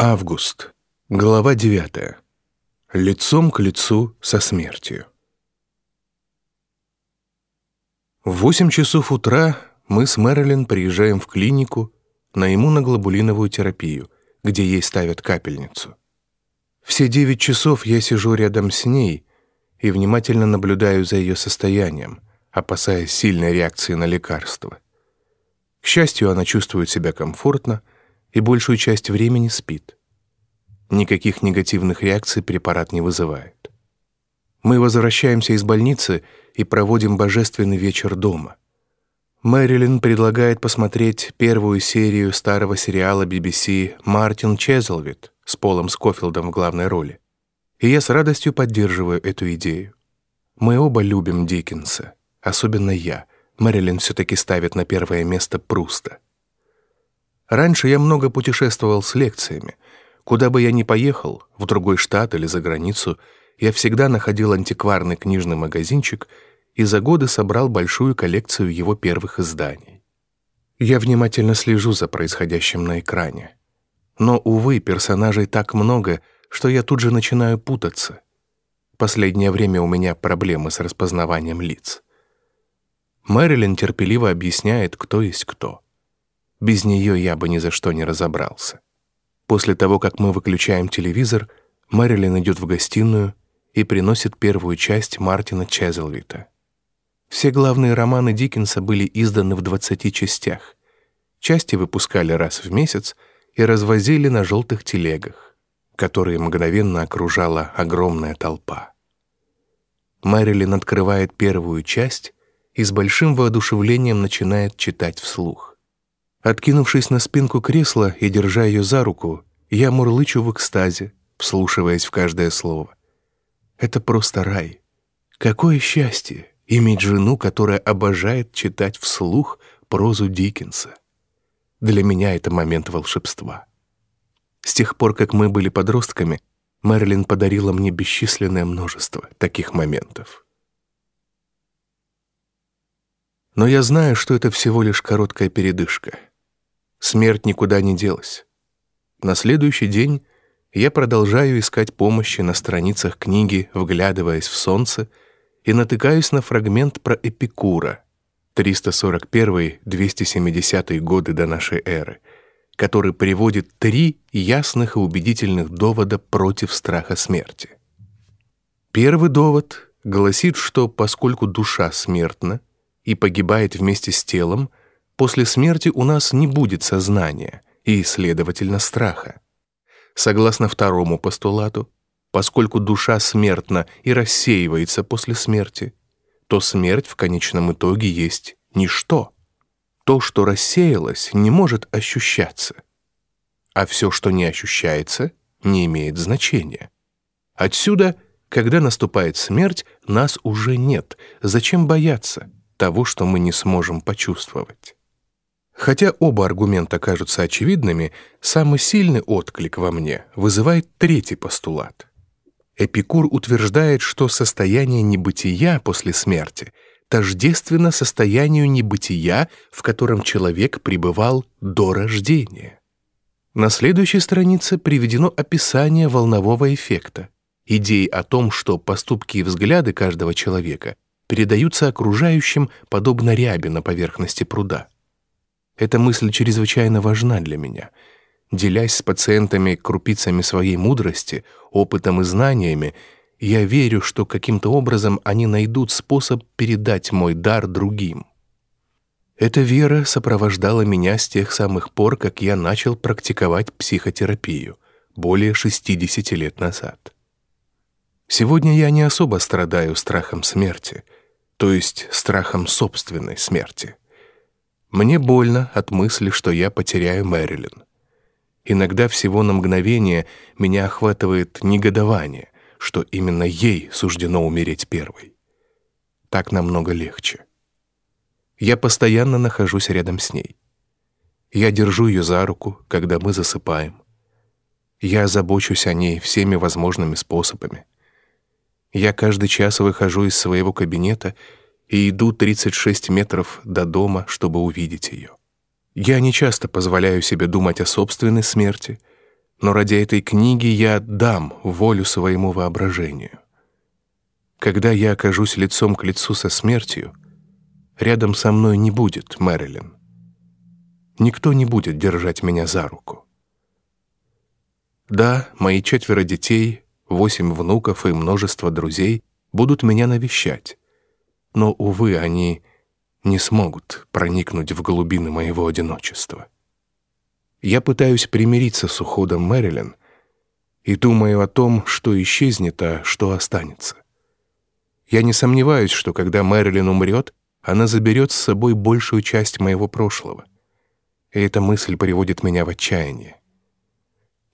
Август. Глава 9. Лицом к лицу со смертью. В 8 часов утра мы с Мэрилин приезжаем в клинику на иммуноглобулиновую терапию, где ей ставят капельницу. Все 9 часов я сижу рядом с ней и внимательно наблюдаю за ее состоянием, опасаясь сильной реакции на лекарство. К счастью, она чувствует себя комфортно и большую часть времени спит. Никаких негативных реакций препарат не вызывает. Мы возвращаемся из больницы и проводим божественный вечер дома. Мэрилин предлагает посмотреть первую серию старого сериала BBC «Мартин Чезлвит» с Полом Скофилдом в главной роли. И я с радостью поддерживаю эту идею. Мы оба любим Диккенса, особенно я. Мэрилин все-таки ставит на первое место Пруста. Раньше я много путешествовал с лекциями. Куда бы я ни поехал, в другой штат или за границу, я всегда находил антикварный книжный магазинчик и за годы собрал большую коллекцию его первых изданий. Я внимательно слежу за происходящим на экране. Но, увы, персонажей так много, что я тут же начинаю путаться. Последнее время у меня проблемы с распознаванием лиц. Мэрилин терпеливо объясняет, кто есть кто. Без нее я бы ни за что не разобрался. После того, как мы выключаем телевизор, Мэрилин идет в гостиную и приносит первую часть Мартина Чезлвита. Все главные романы Диккенса были изданы в 20 частях. Части выпускали раз в месяц и развозили на желтых телегах, которые мгновенно окружала огромная толпа. Мэрилин открывает первую часть и с большим воодушевлением начинает читать вслух. Откинувшись на спинку кресла и держа ее за руку, я мурлычу в экстазе, вслушиваясь в каждое слово. Это просто рай. Какое счастье иметь жену, которая обожает читать вслух прозу Диккенса. Для меня это момент волшебства. С тех пор, как мы были подростками, Мэрилин подарила мне бесчисленное множество таких моментов. Но я знаю, что это всего лишь короткая передышка — Смерть никуда не делась. На следующий день я продолжаю искать помощи на страницах книги, вглядываясь в солнце, и натыкаюсь на фрагмент про Эпикура, 341-270 годы до нашей эры, который приводит три ясных и убедительных довода против страха смерти. Первый довод гласит, что поскольку душа смертна и погибает вместе с телом, После смерти у нас не будет сознания и, следовательно, страха. Согласно второму постулату, поскольку душа смертна и рассеивается после смерти, то смерть в конечном итоге есть ничто. То, что рассеялось, не может ощущаться. А все, что не ощущается, не имеет значения. Отсюда, когда наступает смерть, нас уже нет. Зачем бояться того, что мы не сможем почувствовать? Хотя оба аргумента кажутся очевидными, самый сильный отклик во мне вызывает третий постулат. Эпикур утверждает, что состояние небытия после смерти тождественно состоянию небытия, в котором человек пребывал до рождения. На следующей странице приведено описание волнового эффекта, идеи о том, что поступки и взгляды каждого человека передаются окружающим подобно ряби на поверхности пруда. Эта мысль чрезвычайно важна для меня. Делясь с пациентами крупицами своей мудрости, опытом и знаниями, я верю, что каким-то образом они найдут способ передать мой дар другим. Эта вера сопровождала меня с тех самых пор, как я начал практиковать психотерапию, более 60 лет назад. Сегодня я не особо страдаю страхом смерти, то есть страхом собственной смерти. Мне больно от мысли, что я потеряю Мэрилин. Иногда всего на мгновение меня охватывает негодование, что именно ей суждено умереть первой. Так намного легче. Я постоянно нахожусь рядом с ней. Я держу ее за руку, когда мы засыпаем. Я забочусь о ней всеми возможными способами. Я каждый час выхожу из своего кабинета и иду 36 метров до дома, чтобы увидеть ее. Я не часто позволяю себе думать о собственной смерти, но ради этой книги я отдам волю своему воображению. Когда я окажусь лицом к лицу со смертью, рядом со мной не будет Мэрилин. Никто не будет держать меня за руку. Да, мои четверо детей, восемь внуков и множество друзей будут меня навещать, но, увы, они не смогут проникнуть в глубины моего одиночества. Я пытаюсь примириться с уходом Мэрилин и думаю о том, что исчезнет, а что останется. Я не сомневаюсь, что когда Мэрилин умрет, она заберет с собой большую часть моего прошлого. И эта мысль приводит меня в отчаяние.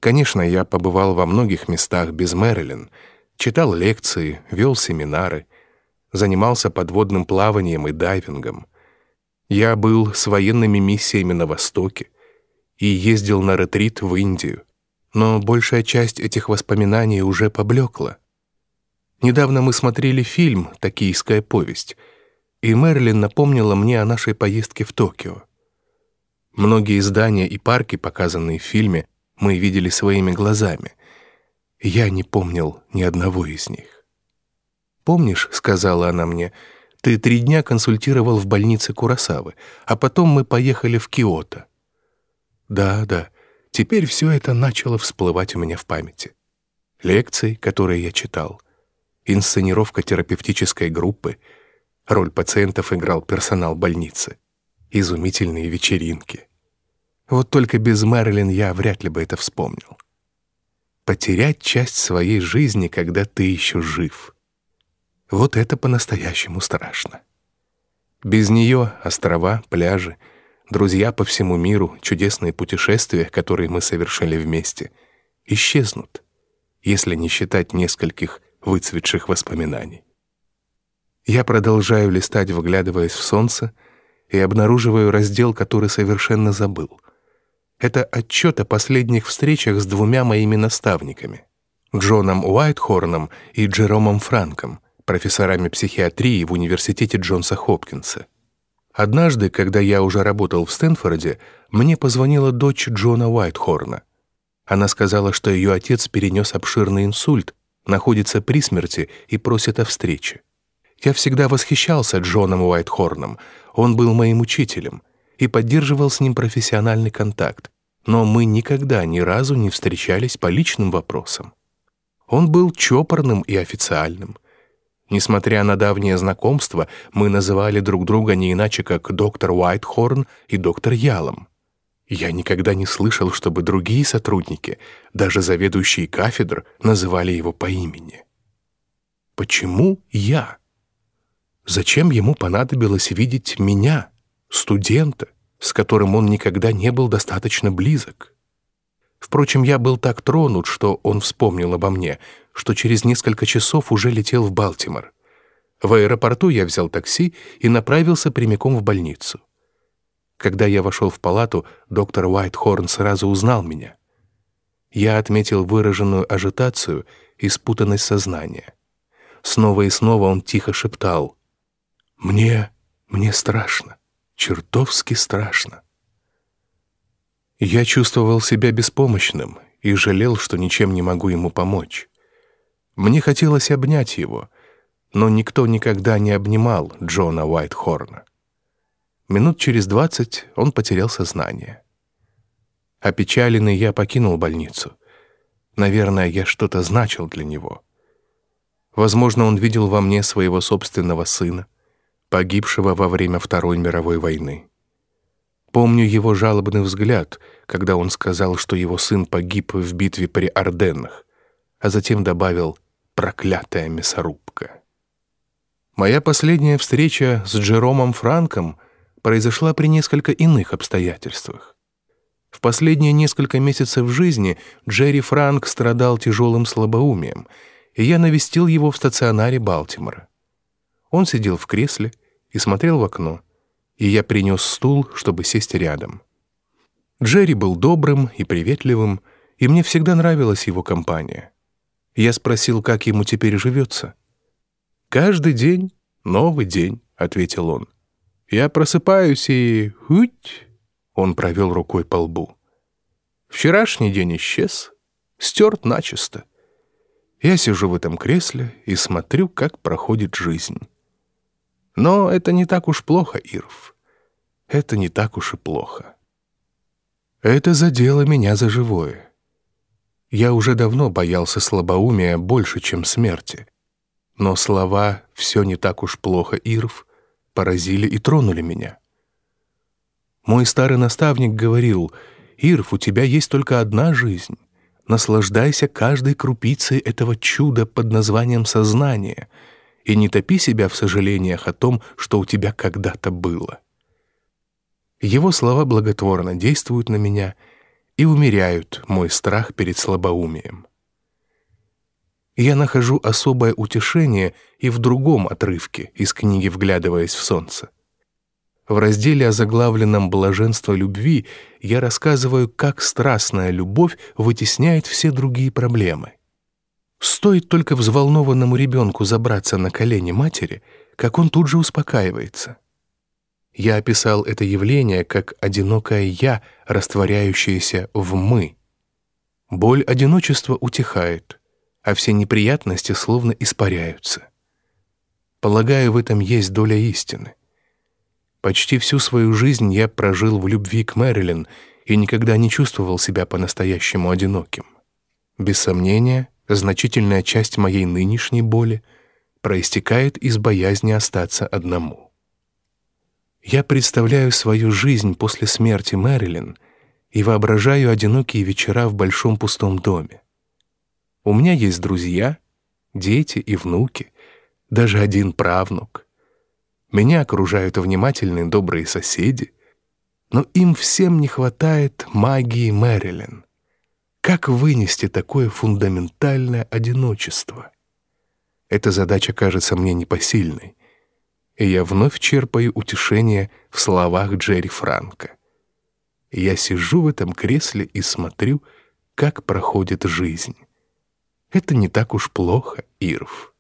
Конечно, я побывал во многих местах без Мэрилин, читал лекции, вел семинары, занимался подводным плаванием и дайвингом. Я был с военными миссиями на Востоке, и ездил на ретрит в Индию. Но большая часть этих воспоминаний уже поблекла. Недавно мы смотрели фильм «Токийская повесть», и Мерлин напомнила мне о нашей поездке в Токио. Многие здания и парки, показанные в фильме, мы видели своими глазами. Я не помнил ни одного из них. «Помнишь, — сказала она мне, — ты три дня консультировал в больнице Курасавы, а потом мы поехали в Киото. Да, да, теперь все это начало всплывать у меня в памяти. Лекции, которые я читал, инсценировка терапевтической группы, роль пациентов играл персонал больницы, изумительные вечеринки. Вот только без Мэрилин я вряд ли бы это вспомнил. Потерять часть своей жизни, когда ты еще жив. Вот это по-настоящему страшно. Без нее острова, пляжи — друзья по всему миру, чудесные путешествия, которые мы совершили вместе, исчезнут, если не считать нескольких выцветших воспоминаний. Я продолжаю листать, вглядываясь в солнце, и обнаруживаю раздел, который совершенно забыл. Это отчет о последних встречах с двумя моими наставниками — Джоном Уайтхорном и Джеромом Франком, профессорами психиатрии в университете Джонса Хопкинса. Однажды, когда я уже работал в Стэнфорде, мне позвонила дочь Джона Уайтхорна. Она сказала, что ее отец перенес обширный инсульт, находится при смерти и просит о встрече. Я всегда восхищался Джоном Уайтхорном, он был моим учителем и поддерживал с ним профессиональный контакт, но мы никогда ни разу не встречались по личным вопросам. Он был чопорным и официальным, Несмотря на давнее знакомство, мы называли друг друга не иначе, как доктор Уайтхорн и доктор Ялом. Я никогда не слышал, чтобы другие сотрудники, даже заведующие кафедр, называли его по имени. Почему я? Зачем ему понадобилось видеть меня, студента, с которым он никогда не был достаточно близок? Впрочем, я был так тронут, что он вспомнил обо мне, что через несколько часов уже летел в Балтимор. В аэропорту я взял такси и направился прямиком в больницу. Когда я вошел в палату, доктор Уайтхорн сразу узнал меня. Я отметил выраженную ажитацию и спутанность сознания. Снова и снова он тихо шептал «Мне, мне страшно, чертовски страшно». Я чувствовал себя беспомощным и жалел, что ничем не могу ему помочь. Мне хотелось обнять его, но никто никогда не обнимал Джона Уайтхорна. Минут через двадцать он потерял сознание. Опечаленный я покинул больницу. Наверное, я что-то значил для него. Возможно, он видел во мне своего собственного сына, погибшего во время Второй мировой войны. Помню его жалобный взгляд, когда он сказал, что его сын погиб в битве при Орденнах, а затем добавил «проклятая мясорубка». Моя последняя встреча с Джеромом Франком произошла при несколько иных обстоятельствах. В последние несколько месяцев жизни Джерри Франк страдал тяжелым слабоумием, и я навестил его в стационаре Балтимора. Он сидел в кресле и смотрел в окно, и я принес стул, чтобы сесть рядом. Джерри был добрым и приветливым, и мне всегда нравилась его компания. Я спросил, как ему теперь живется. «Каждый день новый день», — ответил он. «Я просыпаюсь и... Хуть!» Он провел рукой по лбу. «Вчерашний день исчез, Стерт начисто. Я сижу в этом кресле и смотрю, как проходит жизнь. Но это не так уж плохо, Ирв. Это не так уж и плохо. Это задело меня за живое. Я уже давно боялся слабоумия больше, чем смерти. Но слова «все не так уж плохо, Ирв» поразили и тронули меня. Мой старый наставник говорил, «Ирв, у тебя есть только одна жизнь. Наслаждайся каждой крупицей этого чуда под названием сознание и не топи себя в сожалениях о том, что у тебя когда-то было». Его слова благотворно действуют на меня и умеряют мой страх перед слабоумием. Я нахожу особое утешение и в другом отрывке из книги «Вглядываясь в солнце». В разделе о заглавленном «Блаженство любви» я рассказываю, как страстная любовь вытесняет все другие проблемы. Стоит только взволнованному ребенку забраться на колени матери, как он тут же успокаивается. Я описал это явление как одинокое «я», растворяющееся в «мы». Боль одиночества утихает, а все неприятности словно испаряются. Полагаю, в этом есть доля истины. Почти всю свою жизнь я прожил в любви к Мэрилин и никогда не чувствовал себя по-настоящему одиноким. Без сомнения, значительная часть моей нынешней боли проистекает из боязни остаться одному. Я представляю свою жизнь после смерти Мэрилин и воображаю одинокие вечера в большом пустом доме. У меня есть друзья, дети и внуки, даже один правнук. Меня окружают внимательные добрые соседи, но им всем не хватает магии Мэрилин. Как вынести такое фундаментальное одиночество? Эта задача кажется мне непосильной — и я вновь черпаю утешение в словах Джерри Франка. Я сижу в этом кресле и смотрю, как проходит жизнь. Это не так уж плохо, Ирв.